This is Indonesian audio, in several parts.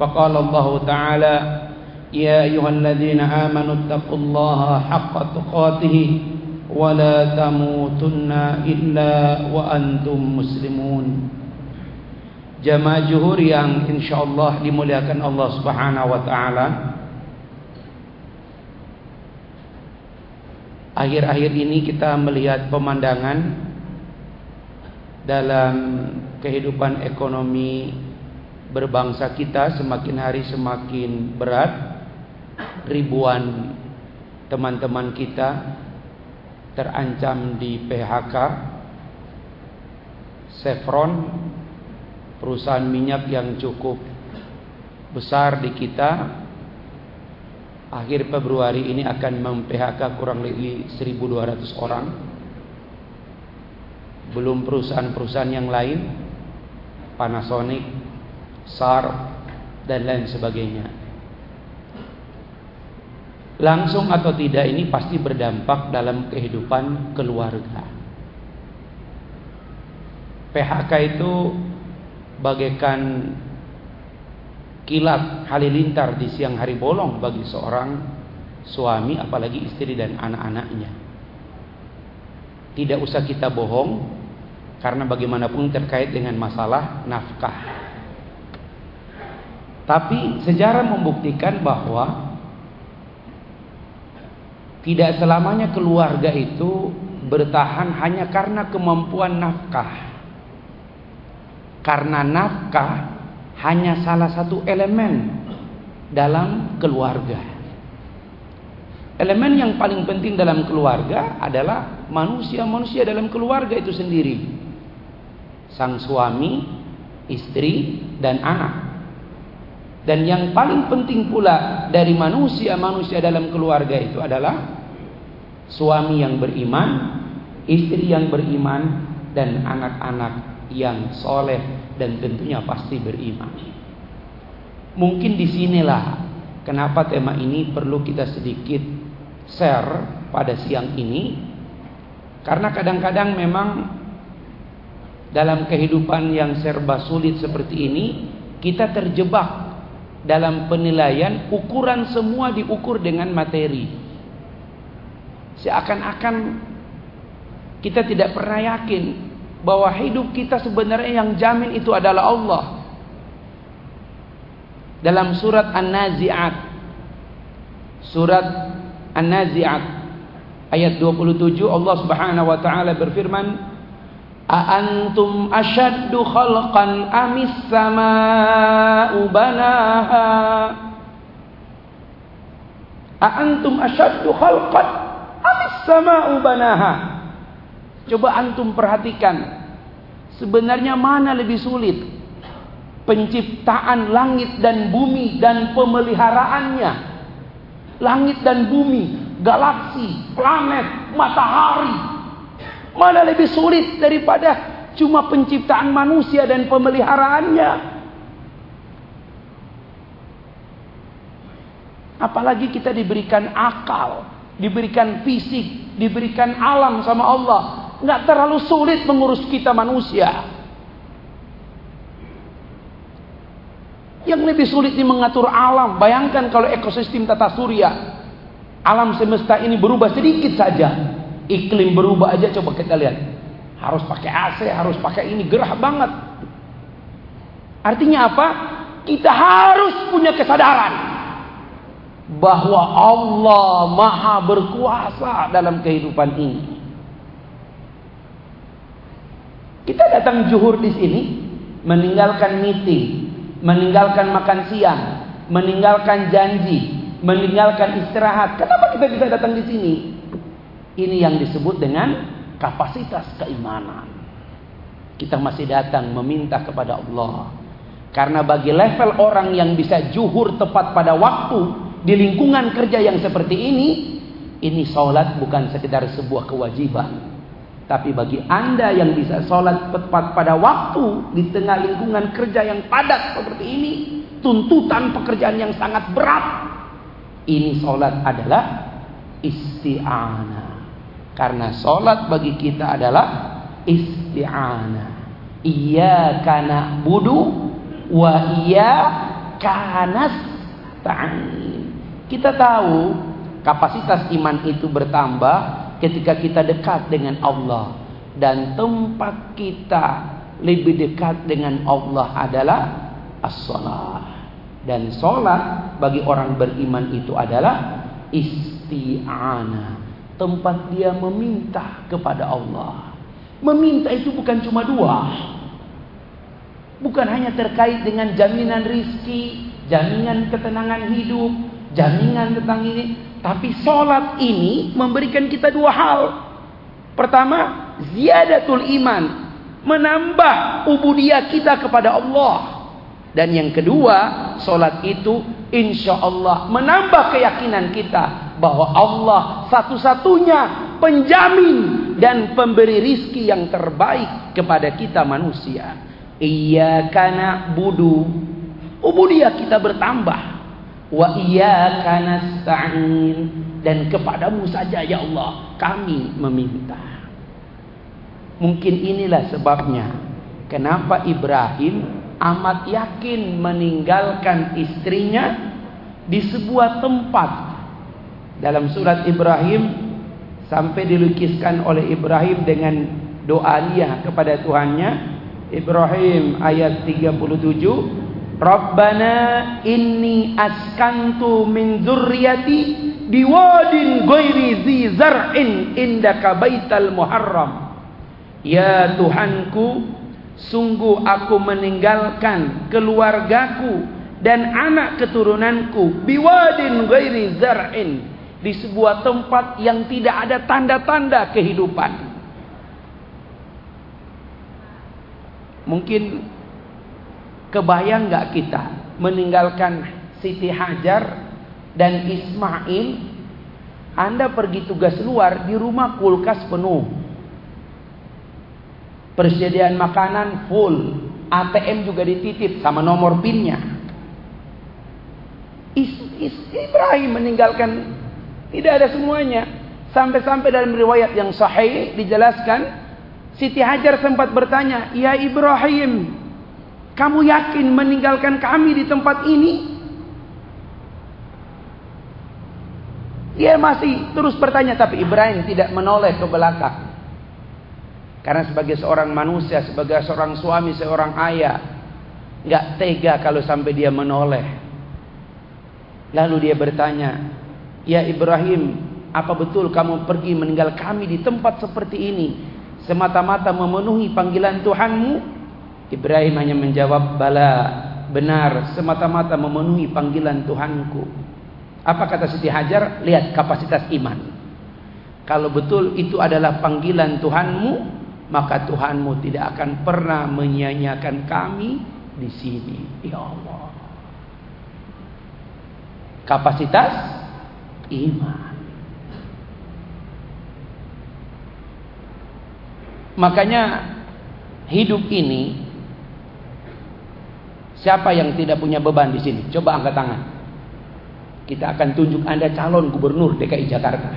فقال الله تعالى يا أيها الذين آمنوا اتقوا الله حق تقاته ولا تموتن إلا وأنتم مسلمون Jamaah juhur yang insyaallah dimuliakan Allah Subhanahu wa taala. Akhir-akhir ini kita melihat pemandangan dalam kehidupan ekonomi berbangsa kita semakin hari semakin berat. Ribuan teman-teman kita terancam di PHK. Chevron perusahaan minyak yang cukup besar di kita akhir Februari ini akan mem-PHK kurang lebih 1200 orang. Belum perusahaan-perusahaan yang lain, Panasonic, SAR dan lain sebagainya. Langsung atau tidak ini pasti berdampak dalam kehidupan keluarga. PHK itu bagaikan kilat halilintar di siang hari bolong bagi seorang suami apalagi istri dan anak-anaknya. Tidak usah kita bohong karena bagaimanapun terkait dengan masalah nafkah. Tapi sejarah membuktikan bahwa tidak selamanya keluarga itu bertahan hanya karena kemampuan nafkah. Karena nafkah hanya salah satu elemen dalam keluarga. Elemen yang paling penting dalam keluarga adalah manusia-manusia dalam keluarga itu sendiri. Sang suami, istri, dan anak. Dan yang paling penting pula dari manusia-manusia dalam keluarga itu adalah suami yang beriman, istri yang beriman, dan anak-anak yang soleh dan tentunya pasti beriman. Mungkin di sinilah kenapa tema ini perlu kita sedikit share pada siang ini, karena kadang-kadang memang dalam kehidupan yang serba sulit seperti ini kita terjebak dalam penilaian ukuran semua diukur dengan materi. Seakan-akan kita tidak pernah yakin bahwa hidup kita sebenarnya yang jamin itu adalah Allah. Dalam surat An-Nazi'at Surat An-Nazi'at ayat 27 Allah Subhanahu wa taala berfirman Aantum ashaddu khalqan amis sama'u banaha? Aantum ashaddu khalqan amis sama'u banaha? Coba antum perhatikan. Sebenarnya mana lebih sulit? Penciptaan langit dan bumi dan pemeliharaannya. Langit dan bumi Galaksi, planet, matahari Mana lebih sulit daripada cuma penciptaan manusia dan pemeliharaannya. Apalagi kita diberikan akal, diberikan fisik, diberikan alam sama Allah. Nggak terlalu sulit mengurus kita manusia. Yang lebih sulit ini mengatur alam. Bayangkan kalau ekosistem tata surya. Alam semesta ini berubah sedikit saja. Iklim berubah aja coba kita lihat. Harus pakai AC, harus pakai ini gerah banget. Artinya apa? Kita harus punya kesadaran bahwa Allah Maha berkuasa dalam kehidupan ini. Kita datang juhur di sini, meninggalkan meeting, meninggalkan makan siang, meninggalkan janji, meninggalkan istirahat. Kenapa kita bisa datang di sini? Ini yang disebut dengan kapasitas keimanan. Kita masih datang meminta kepada Allah. Karena bagi level orang yang bisa juhur tepat pada waktu di lingkungan kerja yang seperti ini, ini sholat bukan sekedar sebuah kewajiban. Tapi bagi anda yang bisa sholat tepat pada waktu di tengah lingkungan kerja yang padat seperti ini, tuntutan pekerjaan yang sangat berat, ini sholat adalah isti'anah. Karena sholat bagi kita adalah isti'anah. Iya karena budu wa iya kanas ta'in. Kita tahu kapasitas iman itu bertambah ketika kita dekat dengan Allah dan tempat kita lebih dekat dengan Allah adalah as-salat. Dan salat bagi orang beriman itu adalah isti'anah. Tempat dia meminta kepada Allah. Meminta itu bukan cuma dua. Bukan hanya terkait dengan jaminan rizki, jaminan ketenangan hidup, jaminan tentang ini. Tapi sholat ini memberikan kita dua hal. Pertama, ziyadatul iman. Menambah ubudiyah kita kepada Allah. Dan yang kedua, sholat itu insya Allah menambah keyakinan kita bahwa Allah satu-satunya penjamin dan pemberi rizki yang terbaik kepada kita manusia. Iya karena budu ubudiyah kita bertambah. Wa iya karena sa'in dan kepadamu saja ya Allah kami meminta. Mungkin inilah sebabnya kenapa Ibrahim amat yakin meninggalkan istrinya di sebuah tempat dalam surat Ibrahim sampai dilukiskan oleh Ibrahim dengan doa dia kepada Tuhannya. Ibrahim ayat 37 Rabbana inni askantu min dzurriyyati biwadin ghairi zi zar'in indaka baital muharram. Ya Tuhanku Sungguh aku meninggalkan keluargaku dan anak keturunanku biwadin ghairi zar'in di sebuah tempat yang tidak ada tanda-tanda kehidupan. Mungkin kebayang nggak kita meninggalkan Siti Hajar dan Ismail Anda pergi tugas luar di rumah kulkas penuh Persediaan makanan full. ATM juga dititip sama nomor pinnya. Is, is, Ibrahim meninggalkan tidak ada semuanya. Sampai-sampai dalam riwayat yang sahih dijelaskan Siti Hajar sempat bertanya, "Ya Ibrahim, kamu yakin meninggalkan kami di tempat ini?" Dia masih terus bertanya tapi Ibrahim tidak menoleh ke belakang. Karena sebagai seorang manusia, sebagai seorang suami, seorang ayah, nggak tega kalau sampai dia menoleh. Lalu dia bertanya, Ya Ibrahim, apa betul kamu pergi meninggal kami di tempat seperti ini semata-mata memenuhi panggilan Tuhanmu? Ibrahim hanya menjawab, bala, benar, semata-mata memenuhi panggilan Tuhanku. Apa kata Siti Hajar? Lihat kapasitas iman. Kalau betul itu adalah panggilan Tuhanmu, maka Tuhanmu tidak akan pernah menyia-nyiakan kami di sini. Ya Allah. Kapasitas iman. Makanya hidup ini siapa yang tidak punya beban di sini? Coba angkat tangan. Kita akan tunjuk Anda calon gubernur DKI Jakarta.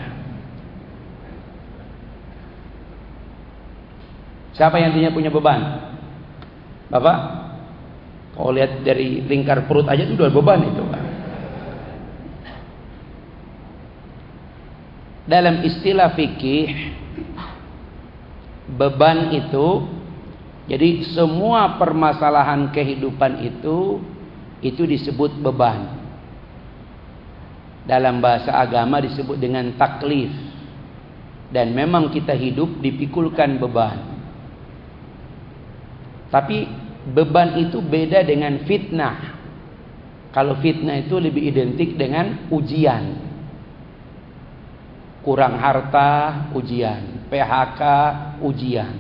Siapa yang tidak punya beban? Bapak? Kalau lihat dari lingkar perut aja itu udah beban itu. Dalam istilah fikih beban itu jadi semua permasalahan kehidupan itu itu disebut beban. Dalam bahasa agama disebut dengan taklif. Dan memang kita hidup dipikulkan beban. Tapi beban itu beda dengan fitnah. Kalau fitnah itu lebih identik dengan ujian. Kurang harta, ujian. PHK, ujian.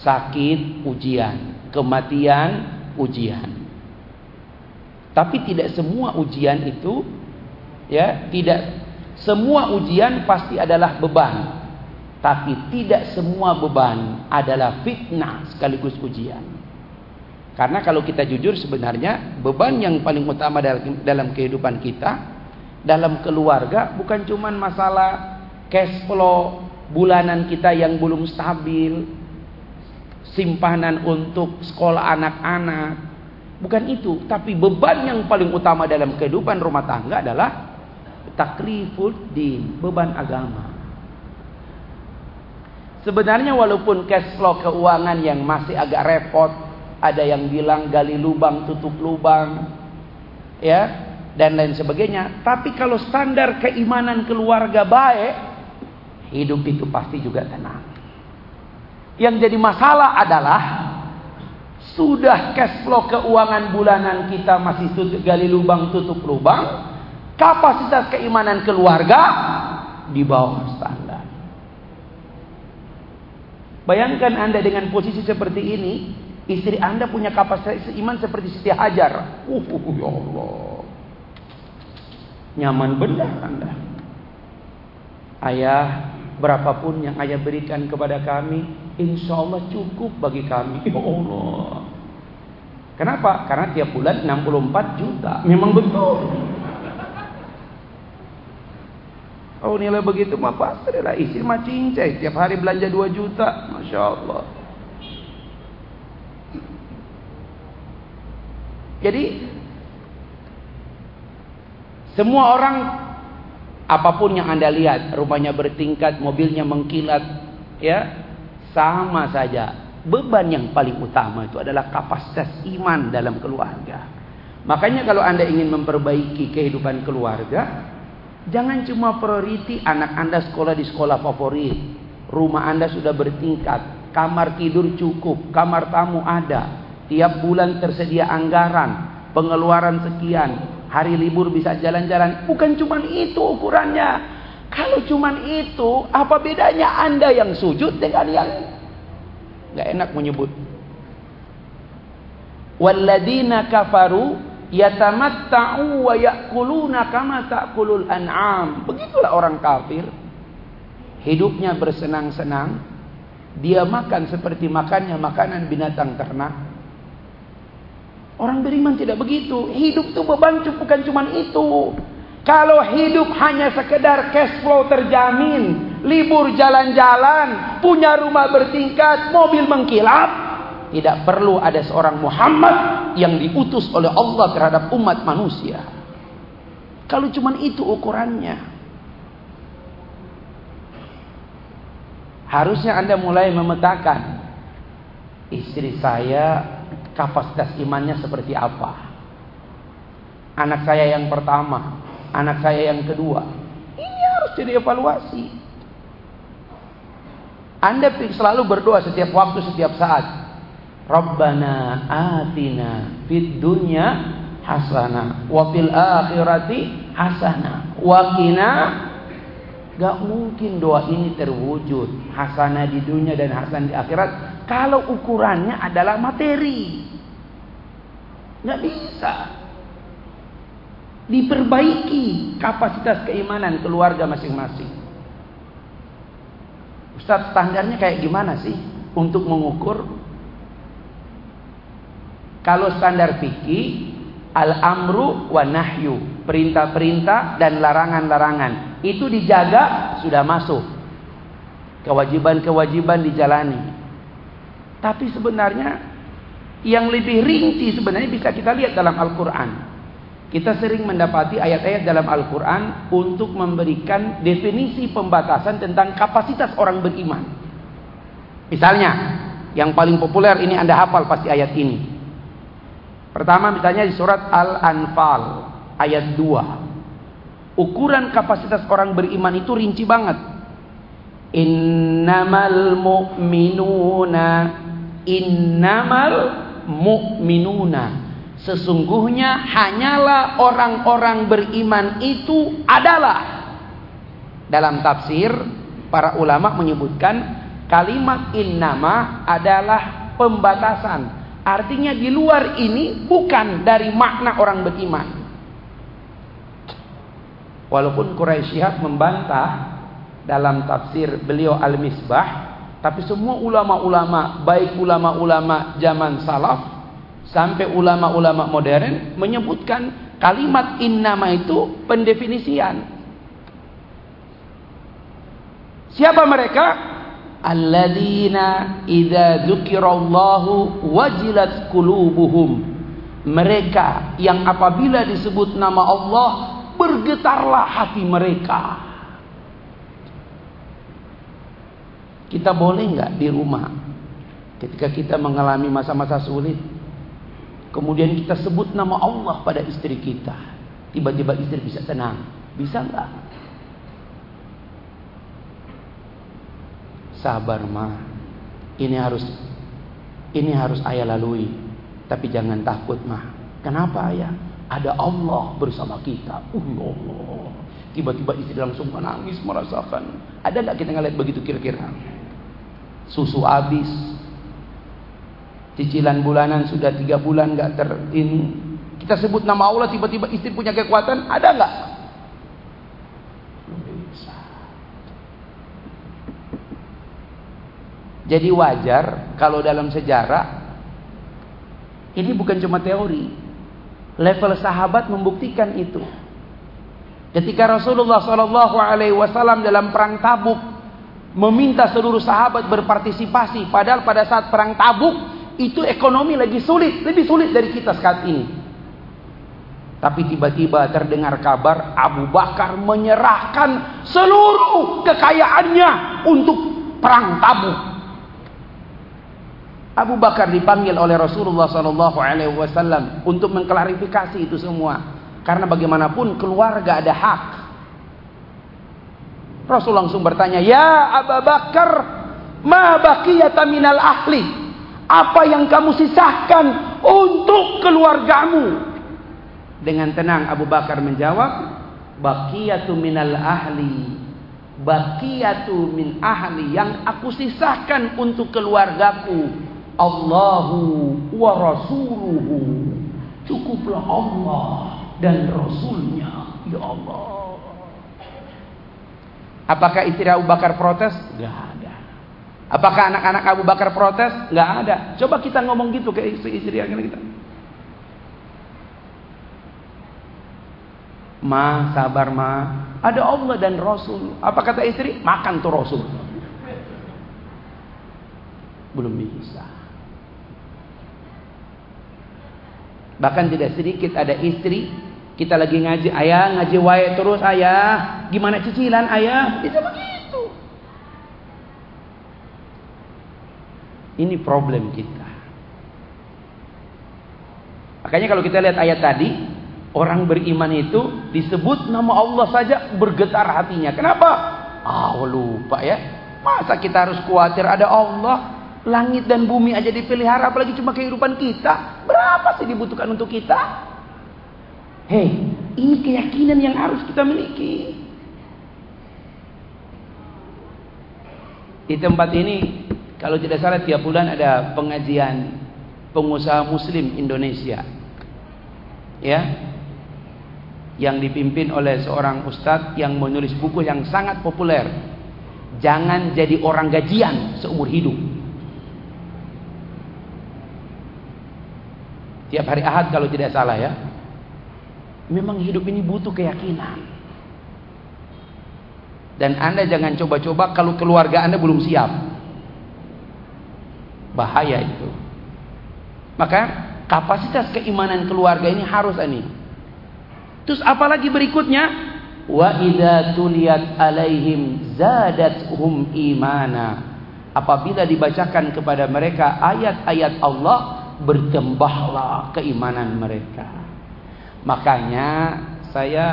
Sakit, ujian. Kematian, ujian. Tapi tidak semua ujian itu ya, tidak semua ujian pasti adalah beban. Tapi tidak semua beban adalah fitnah sekaligus ujian. Karena kalau kita jujur sebenarnya beban yang paling utama dalam, kehidupan kita, dalam keluarga bukan cuma masalah cash flow bulanan kita yang belum stabil, simpanan untuk sekolah anak-anak, Bukan itu, tapi beban yang paling utama dalam kehidupan rumah tangga adalah takliful din, beban agama. Sebenarnya walaupun cash flow keuangan yang masih agak repot, ada yang bilang gali lubang tutup lubang, ya, dan lain sebagainya. Tapi kalau standar keimanan keluarga baik, hidup itu pasti juga tenang. Yang jadi masalah adalah sudah cash flow keuangan bulanan kita masih tutup, gali lubang tutup lubang. Kapasitas keimanan keluarga di bawah standar. Bayangkan Anda dengan posisi seperti ini, istri Anda punya kapasitas iman seperti Siti Hajar. Uh, uh ya Allah. Nyaman benar Anda. Ayah, berapapun yang ayah berikan kepada kami, insya Allah cukup bagi kami. Ya Allah. Kenapa? Karena tiap bulan 64 juta. Memang betul. Oh nilai begitu mah pasti lah istri mah cincai tiap hari belanja 2 juta, masya Allah. Jadi semua orang apa pun yang anda lihat rumahnya bertingkat, mobilnya mengkilat, ya sama saja beban yang paling utama itu adalah kapasitas iman dalam keluarga. Makanya kalau Anda ingin memperbaiki kehidupan keluarga, jangan cuma prioriti anak Anda sekolah di sekolah favorit. Rumah Anda sudah bertingkat, kamar tidur cukup, kamar tamu ada. Tiap bulan tersedia anggaran, pengeluaran sekian, hari libur bisa jalan-jalan. Bukan cuma itu ukurannya. Kalau cuma itu, apa bedanya Anda yang sujud dengan yang nggak enak menyebut. Walladzina kafaru yatamatta'u wa ya'kuluna kama ta'kulul an'am. Begitulah orang kafir. Hidupnya bersenang-senang, dia makan seperti makannya makanan binatang ternak. Orang beriman tidak begitu. Hidup itu beban bukan cuma itu. Kalau hidup hanya sekedar cash flow terjamin, libur jalan-jalan, punya rumah bertingkat, mobil mengkilap, tidak perlu ada seorang Muhammad yang diutus oleh Allah terhadap umat manusia. Kalau cuma itu ukurannya. Harusnya Anda mulai memetakan istri saya kapasitas imannya seperti apa. Anak saya yang pertama, anak saya yang kedua. Ini harus jadi evaluasi. Anda selalu berdoa setiap waktu, setiap saat. Rabbana atina fid dunya hasana wa fil akhirati hasana wa qina Gak mungkin doa ini terwujud hasanah di dunia dan hasanah di akhirat kalau ukurannya adalah materi. Gak bisa. Diperbaiki kapasitas keimanan keluarga masing-masing. Ustaz standarnya kayak gimana sih untuk mengukur? Kalau standar fikih al-amru wa nahyu, perintah-perintah dan larangan-larangan. Itu dijaga sudah masuk. Kewajiban-kewajiban dijalani. Tapi sebenarnya yang lebih rinci sebenarnya bisa kita lihat dalam Al-Qur'an. Kita sering mendapati ayat-ayat dalam Al-Quran untuk memberikan definisi pembatasan tentang kapasitas orang beriman. Misalnya, yang paling populer ini Anda hafal pasti ayat ini. Pertama misalnya di surat Al-Anfal ayat 2. Ukuran kapasitas orang beriman itu rinci banget. Innamal mu'minuna innamal mu'minuna Sesungguhnya hanyalah orang-orang beriman itu adalah dalam tafsir para ulama menyebutkan kalimat innama adalah pembatasan. Artinya di luar ini bukan dari makna orang beriman. Walaupun Quraisyihab membantah dalam tafsir beliau Al-Misbah, tapi semua ulama-ulama, baik ulama-ulama zaman salaf Sampai ulama-ulama modern menyebutkan kalimat innama itu pendefinisian. Siapa mereka? Alladzina idza dzukirallahu wajilat qulubuhum. mereka yang apabila disebut nama Allah bergetarlah hati mereka. Kita boleh nggak di rumah ketika kita mengalami masa-masa sulit, kemudian kita sebut nama Allah pada istri kita, tiba-tiba istri bisa tenang, bisa nggak? Sabar mah, ini harus ini harus ayah lalui, tapi jangan takut mah. Kenapa ayah? Ada Allah bersama kita. Uh, ya Allah. Tiba-tiba istri langsung menangis merasakan. Ada nggak kita ngeliat begitu kira-kira? Susu habis, cicilan bulanan sudah tiga bulan nggak ter ini. Kita sebut nama Allah tiba-tiba istri punya kekuatan, ada nggak? Jadi wajar kalau dalam sejarah ini bukan cuma teori. Level sahabat membuktikan itu. Ketika Rasulullah Wasallam dalam perang Tabuk meminta seluruh sahabat berpartisipasi padahal pada saat perang Tabuk itu ekonomi lagi sulit, lebih sulit dari kita saat ini. Tapi tiba-tiba terdengar kabar Abu Bakar menyerahkan seluruh kekayaannya untuk perang Tabuk. Abu Bakar dipanggil oleh Rasulullah Sallallahu Alaihi Wasallam untuk mengklarifikasi itu semua. Karena bagaimanapun keluarga ada hak. Rasul langsung bertanya, Ya Abu Bakar, ma baqiyata minal ahli? Apa yang kamu sisahkan untuk keluargamu? Dengan tenang Abu Bakar menjawab, Baqiyatu minal ahli. Baqiyatu min ahli yang aku sisahkan untuk keluargaku. Allahu wa rasuluhu. Cukuplah Allah dan Rasulnya. Ya Allah. Apakah istri Abu Bakar protes? Gak ada. Apakah anak-anak Abu Bakar protes? Gak ada. Coba kita ngomong gitu ke istri-istri yang kita. Ma, sabar ma. Ada Allah dan Rasul. Apa kata istri? Makan tuh Rasul. Belum bisa. Bahkan tidak sedikit ada istri kita lagi ngaji, ayah ngaji wae terus ayah. Gimana cicilan ayah? Bisa begitu. Ini problem kita. Makanya kalau kita lihat ayat tadi, orang beriman itu disebut nama Allah saja bergetar hatinya. Kenapa? Ah, oh, lupa ya. Masa kita harus khawatir ada Allah? Langit dan bumi aja dipelihara apalagi cuma kehidupan kita. Berapa sih dibutuhkan untuk kita? Hei, ini keyakinan yang harus kita miliki. Di tempat ini, kalau tidak salah tiap bulan ada pengajian pengusaha muslim Indonesia. Ya. Yang dipimpin oleh seorang ustadz yang menulis buku yang sangat populer. Jangan jadi orang gajian seumur hidup. Tiap hari Ahad kalau tidak salah ya. Memang hidup ini butuh keyakinan. Dan Anda jangan coba-coba kalau keluarga Anda belum siap. Bahaya itu. Maka kapasitas keimanan keluarga ini harus ini. Terus apalagi berikutnya? Wa idza tuliyat alaihim zadatuhum imana. Apabila dibacakan kepada mereka ayat-ayat Allah, bertambahlah keimanan mereka. Makanya saya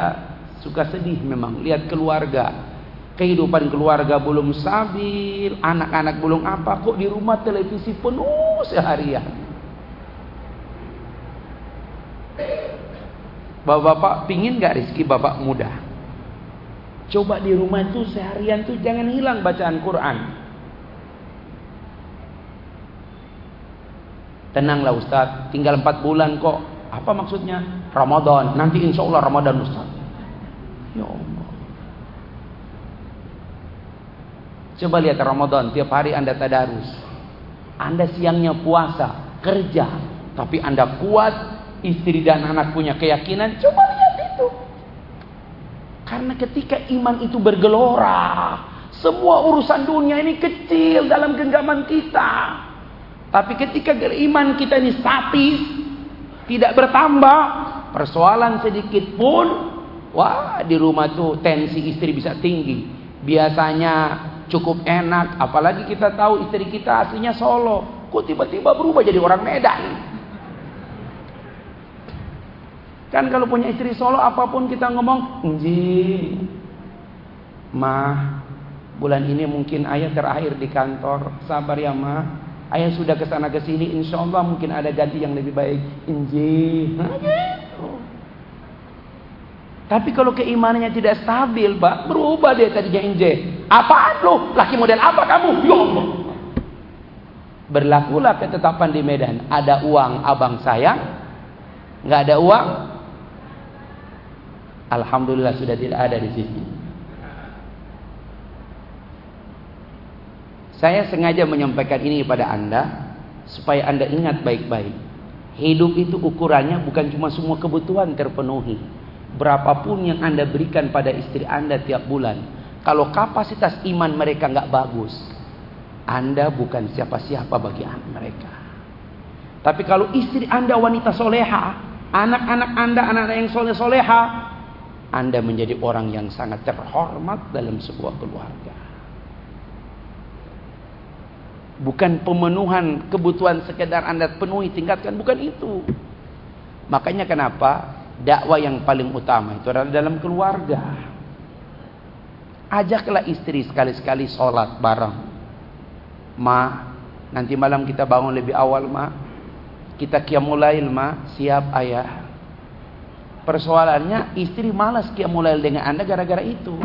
suka sedih memang lihat keluarga. Kehidupan keluarga belum stabil, anak-anak belum apa, kok di rumah televisi penuh seharian. Bapak-bapak pingin gak rezeki bapak muda? Coba di rumah itu seharian tuh jangan hilang bacaan Quran. Tenanglah Ustadz, tinggal 4 bulan kok apa maksudnya? Ramadan. Nanti insya Allah Ramadan Ustaz. Ya Allah. Coba lihat Ramadan. Tiap hari Anda tadarus. Anda siangnya puasa. Kerja. Tapi Anda kuat. Istri dan anak punya keyakinan. Coba lihat itu. Karena ketika iman itu bergelora. Semua urusan dunia ini kecil dalam genggaman kita. Tapi ketika iman kita ini statis, Tidak bertambah. Persoalan sedikit pun, wah di rumah tuh tensi istri bisa tinggi. Biasanya cukup enak, apalagi kita tahu istri kita aslinya Solo. Kok tiba-tiba berubah jadi orang Medan? Kan kalau punya istri Solo apa pun kita ngomong, "Nji, mah, bulan ini mungkin ayah terakhir di kantor. Sabar ya, mah. Ayah sudah ke sana ke sini, insya Allah mungkin ada ganti yang lebih baik. Nji." Tapi kalau keimanannya tidak stabil, Pak, berubah dia tadinya inje. Apaan lu? Laki model apa kamu? Ya Allah. Berlakulah ketetapan di Medan. Ada uang abang sayang, nggak ada uang Alhamdulillah sudah tidak ada di sini. Saya sengaja menyampaikan ini kepada Anda supaya Anda ingat baik-baik. Hidup itu ukurannya bukan cuma semua kebutuhan terpenuhi. Berapapun yang Anda berikan pada istri Anda tiap bulan, kalau kapasitas iman mereka nggak bagus, Anda bukan siapa-siapa bagi mereka. Tapi kalau istri Anda wanita soleha, anak-anak Anda anak-anak yang soleh soleha, anda menjadi orang yang sangat terhormat dalam sebuah keluarga. Bukan pemenuhan kebutuhan sekedar Anda penuhi, tingkatkan. Bukan itu. Makanya kenapa dakwah yang paling utama itu adalah dalam keluarga. Ajaklah istri sekali-sekali sholat bareng. Ma, nanti malam kita bangun lebih awal ma. Kita kiamulail ma, siap ayah. Persoalannya istri malas mulai dengan anda gara-gara itu.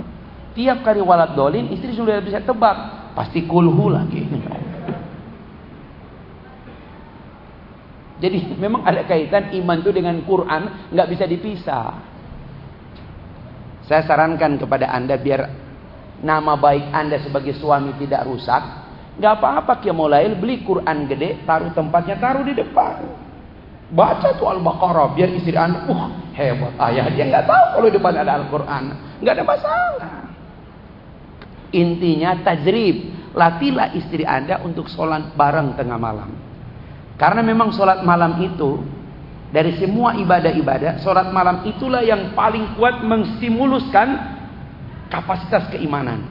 Tiap kali walat dolin istri sudah bisa tebak. Pasti kulhu lagi. Jadi memang ada kaitan iman itu dengan Quran nggak bisa dipisah. Saya sarankan kepada anda biar nama baik anda sebagai suami tidak rusak, nggak apa-apa mulai beli Quran gede, taruh tempatnya, taruh di depan. Baca tuh Al-Baqarah biar istri anda, uh hebat ayah dia nggak tahu kalau di depan ada Al-Quran, nggak ada masalah. Intinya tajrib, latihlah istri anda untuk sholat bareng tengah malam. Karena memang sholat malam itu dari semua ibadah-ibadah, sholat malam itulah yang paling kuat menstimuluskan kapasitas keimanan.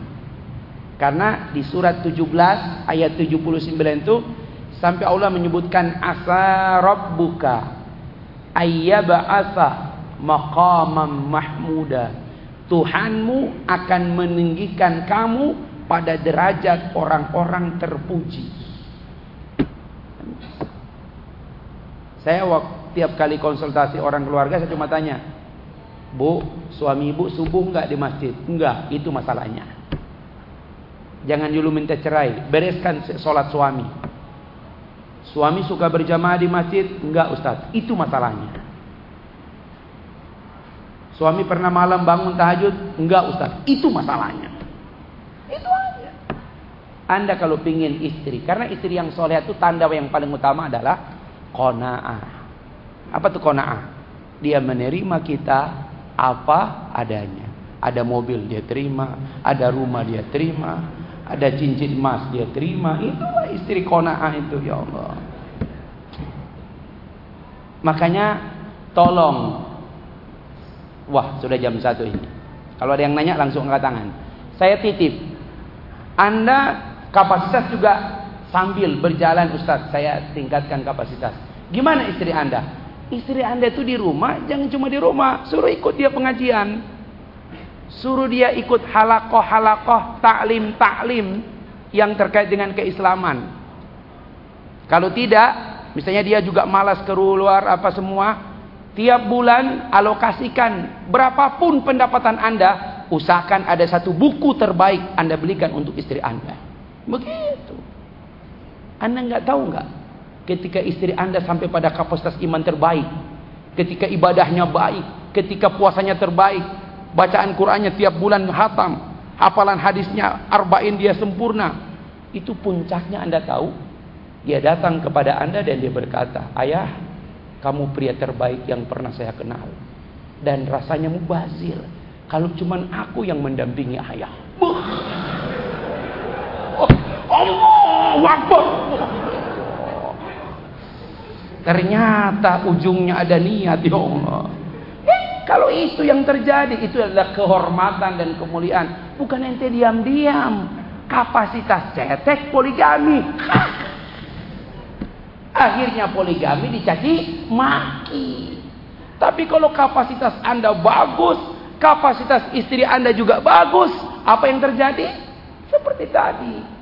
Karena di surat 17 ayat 79 itu Sampai Allah menyebutkan asa rabbuka ayyab'atha maqamam mahmuda. Tuhanmu akan meninggikan kamu pada derajat orang-orang terpuji. Saya waktu tiap kali konsultasi orang keluarga saya cuma tanya, Bu, suami ibu subuh enggak di masjid? Enggak, itu masalahnya. Jangan dulu minta cerai, bereskan sholat suami. Suami suka berjamaah di masjid? Enggak Ustaz, itu masalahnya. Suami pernah malam bangun tahajud? Enggak Ustaz, itu masalahnya. Itu aja. Anda kalau pingin istri, karena istri yang soleh itu tanda yang paling utama adalah kona'ah. Apa tuh kona'ah? Dia menerima kita apa adanya. Ada mobil dia terima, ada rumah dia terima, ada cincin emas dia terima. Itulah istri kona'ah itu ya Allah. Makanya tolong. Wah sudah jam satu ini. Kalau ada yang nanya langsung angkat tangan. Saya titip. Anda kapasitas juga sambil berjalan Ustadz. Saya tingkatkan kapasitas. Gimana istri Anda? Istri Anda itu di rumah, jangan cuma di rumah. Suruh ikut dia pengajian. Suruh dia ikut halakoh-halakoh, taklim-taklim yang terkait dengan keislaman. Kalau tidak, misalnya dia juga malas keluar apa semua, tiap bulan alokasikan berapapun pendapatan Anda, usahakan ada satu buku terbaik Anda belikan untuk istri Anda. Begitu. Anda nggak tahu nggak? Ketika istri Anda sampai pada kapasitas iman terbaik, ketika ibadahnya baik, ketika puasanya terbaik, Bacaan Qur'annya tiap bulan hatam. Hafalan hadisnya arba'in dia sempurna. Itu puncaknya Anda tahu. Dia datang kepada Anda dan dia berkata, "Ayah, kamu pria terbaik yang pernah saya kenal." Dan rasanya mubazir. Kalau cuman aku yang mendampingi ayah. Oh, Allah Ternyata ujungnya ada niat ya Allah. Eh, kalau itu yang terjadi itu adalah kehormatan dan kemuliaan. Bukan ente diam-diam. Kapasitas cetek poligami. Akhirnya poligami dicaci maki. Tapi kalau kapasitas Anda bagus, kapasitas istri Anda juga bagus, apa yang terjadi? Seperti tadi.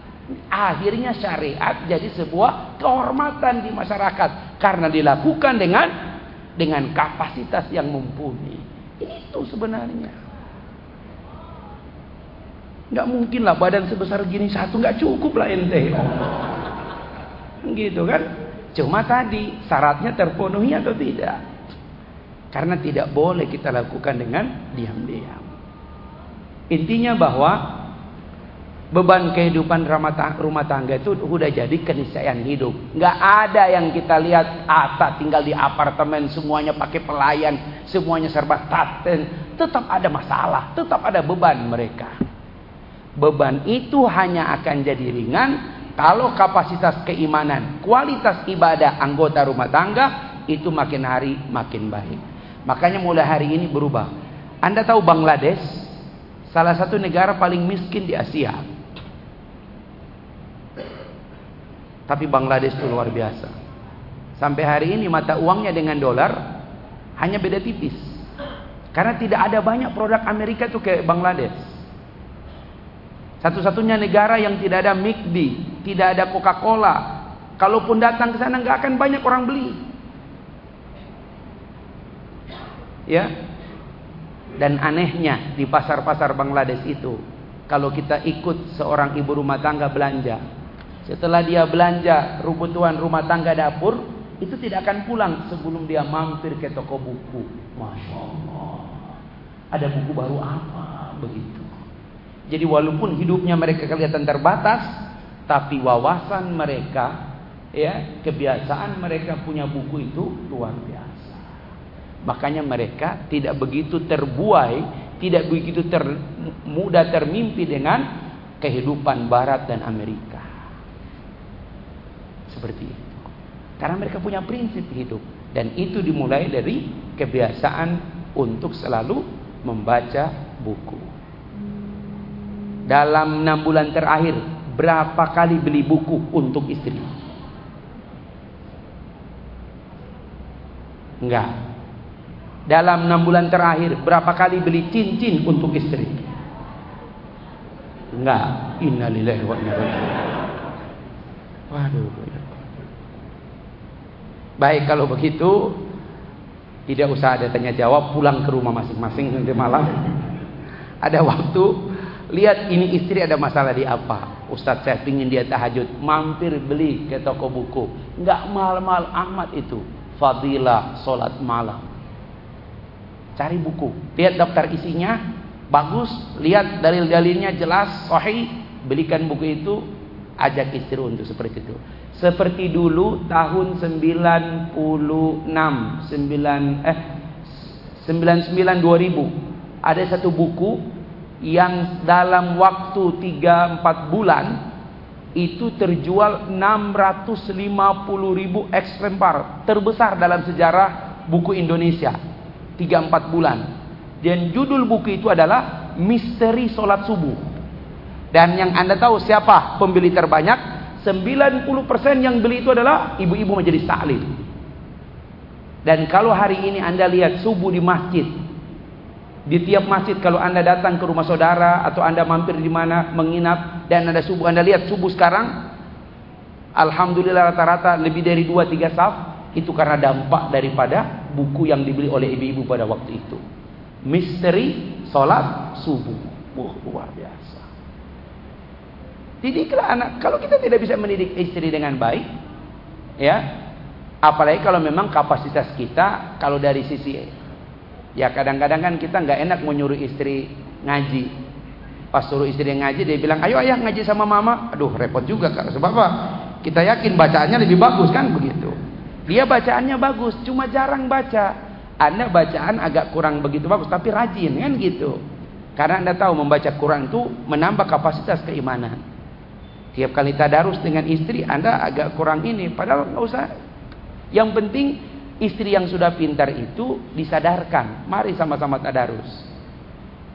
Akhirnya syariat jadi sebuah kehormatan di masyarakat karena dilakukan dengan dengan kapasitas yang mumpuni. Itu sebenarnya. Nggak mungkin lah badan sebesar gini satu nggak cukup lah ente. Gitu kan? Cuma tadi syaratnya terpenuhi atau tidak? Karena tidak boleh kita lakukan dengan diam-diam. Intinya bahwa beban kehidupan rumah tangga itu sudah jadi keniscayaan hidup. Nggak ada yang kita lihat Ata tinggal di apartemen semuanya pakai pelayan, semuanya serba taten. Tetap ada masalah, tetap ada beban mereka. Beban itu hanya akan jadi ringan kalau kapasitas keimanan, kualitas ibadah anggota rumah tangga itu makin hari makin baik. Makanya mulai hari ini berubah. Anda tahu Bangladesh salah satu negara paling miskin di Asia. Tapi Bangladesh itu luar biasa. Sampai hari ini mata uangnya dengan dolar hanya beda tipis. Karena tidak ada banyak produk Amerika itu kayak Bangladesh. Satu-satunya negara yang tidak ada McD, tidak ada Coca-Cola. Kalaupun datang ke sana nggak akan banyak orang beli. Ya. Dan anehnya di pasar-pasar Bangladesh itu, kalau kita ikut seorang ibu rumah tangga belanja, setelah dia belanja kebutuhan rumah tangga dapur, itu tidak akan pulang sebelum dia mampir ke toko buku. Masya Allah. Ada buku baru apa? Begitu. Jadi walaupun hidupnya mereka kelihatan terbatas, tapi wawasan mereka, ya kebiasaan mereka punya buku itu luar biasa. Makanya mereka tidak begitu terbuai, tidak begitu ter, mudah termimpi dengan kehidupan Barat dan Amerika. Seperti itu. Karena mereka punya prinsip hidup. Dan itu dimulai dari kebiasaan untuk selalu membaca buku. Dalam enam bulan terakhir, berapa kali beli buku untuk istri? Enggak. Dalam enam bulan terakhir, berapa kali beli cincin untuk istri? Enggak. Innalillahi wa inna ilaihi Waduh. Baik kalau begitu tidak usah ada tanya jawab pulang ke rumah masing-masing nanti malam. Ada waktu lihat ini istri ada masalah di apa. Ustadz saya pingin dia tahajud mampir beli ke toko buku. Enggak mahal-mahal amat itu. Fadilah solat malam. Cari buku. Lihat daftar isinya. Bagus. Lihat dalil-dalilnya jelas. Sahih. Belikan buku itu. Ajak istri untuk seperti itu. Seperti dulu tahun 96 9 eh 99 2000 ada satu buku yang dalam waktu 3 4 bulan itu terjual 650 ribu eksemplar terbesar dalam sejarah buku Indonesia 3 4 bulan. Dan judul buku itu adalah Misteri Solat Subuh. Dan yang anda tahu siapa pembeli terbanyak 90% yang beli itu adalah ibu-ibu majelis taklim. Dan kalau hari ini Anda lihat subuh di masjid, di tiap masjid kalau Anda datang ke rumah saudara atau Anda mampir di mana menginap dan ada subuh Anda lihat subuh sekarang alhamdulillah rata-rata lebih dari 2 3 saf itu karena dampak daripada buku yang dibeli oleh ibu-ibu pada waktu itu. Misteri salat subuh. Wah, luar biasa. Didiklah anak. Kalau kita tidak bisa mendidik istri dengan baik, ya, apalagi kalau memang kapasitas kita, kalau dari sisi, ya kadang-kadang kan kita nggak enak menyuruh istri ngaji. Pas suruh istri ngaji, dia bilang, ayo ayah ngaji sama mama. Aduh, repot juga kak. Sebab apa? Kita yakin bacaannya lebih bagus kan begitu. Dia bacaannya bagus, cuma jarang baca. Anda bacaan agak kurang begitu bagus, tapi rajin kan gitu. Karena Anda tahu membaca Quran itu menambah kapasitas keimanan. Tiap kali tadarus dengan istri Anda agak kurang ini. Padahal nggak usah. Yang penting istri yang sudah pintar itu disadarkan. Mari sama-sama tadarus.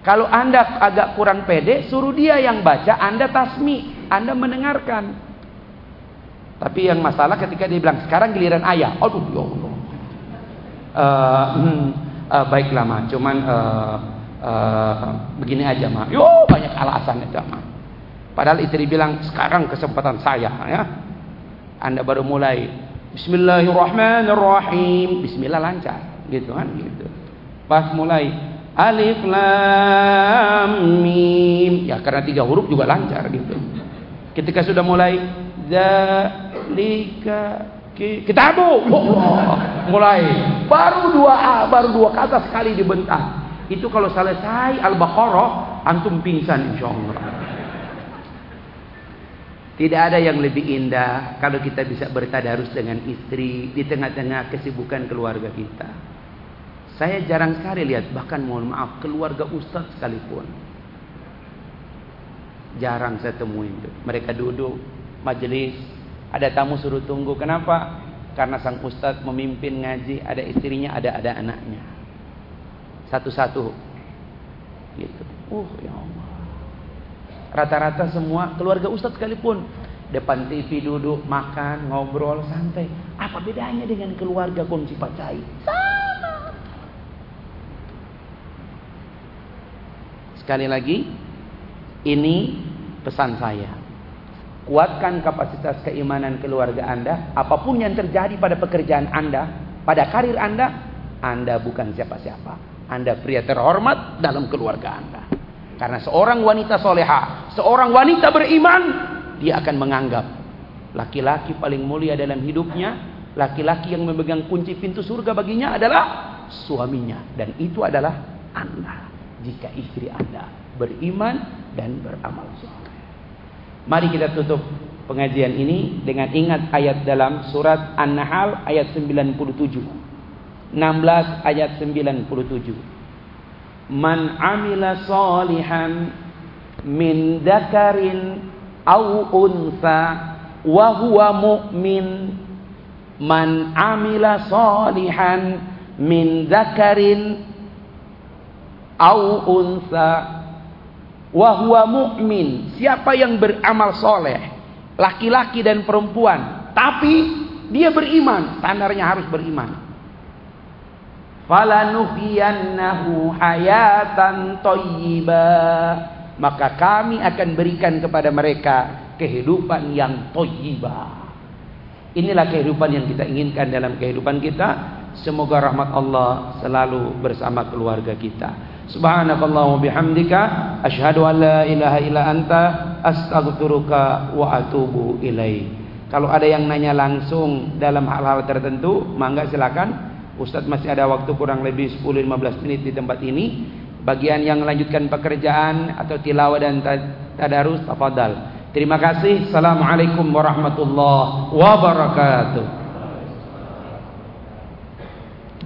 Kalau Anda agak kurang pede, suruh dia yang baca, Anda tasmi, Anda mendengarkan. Tapi yang masalah ketika dia bilang sekarang giliran ayah, aduh ya Allah. Uh, hmm, uh, baiklah mah, cuman uh, uh, begini aja mah. Yo banyak alasan itu mah. Padahal istri bilang sekarang kesempatan saya ya. Anda baru mulai Bismillahirrahmanirrahim. Bismillah lancar gitu kan gitu. Pas mulai alif lam mim ya karena tiga huruf juga lancar gitu. Ketika sudah mulai zalika kitabu Allah mulai baru dua A baru dua kata sekali dibentak. Itu kalau selesai Al-Baqarah antum pingsan insyaallah. Tidak ada yang lebih indah kalau kita bisa bertadarus dengan istri di tengah-tengah kesibukan keluarga kita. Saya jarang sekali lihat, bahkan mohon maaf, keluarga ustadz sekalipun. Jarang saya temuin itu. Mereka duduk, majelis, ada tamu suruh tunggu. Kenapa? Karena sang ustadz memimpin ngaji, ada istrinya, ada ada anaknya. Satu-satu. Gitu. Uh, ya Allah. Rata-rata semua keluarga ustadz sekalipun depan TV duduk makan ngobrol santai. Apa bedanya dengan keluarga kunci pacai? Sama. Sekali lagi, ini pesan saya. Kuatkan kapasitas keimanan keluarga Anda. Apa pun yang terjadi pada pekerjaan Anda, pada karir Anda, Anda bukan siapa-siapa. Anda pria terhormat dalam keluarga Anda. Karena seorang wanita soleha, seorang wanita beriman, dia akan menganggap laki-laki paling mulia dalam hidupnya, laki-laki yang memegang kunci pintu surga baginya adalah suaminya. Dan itu adalah Anda. Jika istri Anda beriman dan beramal soleh. Mari kita tutup pengajian ini dengan ingat ayat dalam surat An-Nahl ayat 97. 16 ayat 97 man amila salihan min dakarin au unsa wa huwa mu'min. Man amila salihan min dakarin au unsa wa huwa mu'min. Siapa yang beramal soleh laki-laki dan perempuan tapi dia beriman standarnya harus beriman falanuhyiyannahu hayatan thayyibah maka kami akan berikan kepada mereka kehidupan yang thayyibah inilah kehidupan yang kita inginkan dalam kehidupan kita. Semoga rahmat Allah selalu bersama keluarga kita. Subhanakallah wa bihamdika asyhadu an la ilaha illa anta astaghfiruka wa atubu ilaik. Kalau ada yang nanya langsung dalam hal-hal tertentu, mangga silakan Ustadz masih ada waktu kurang lebih 10-15 menit di tempat ini. Bagian yang melanjutkan pekerjaan atau tilawah dan tadarus, tafadhal. Terima kasih. Assalamualaikum warahmatullahi wabarakatuh.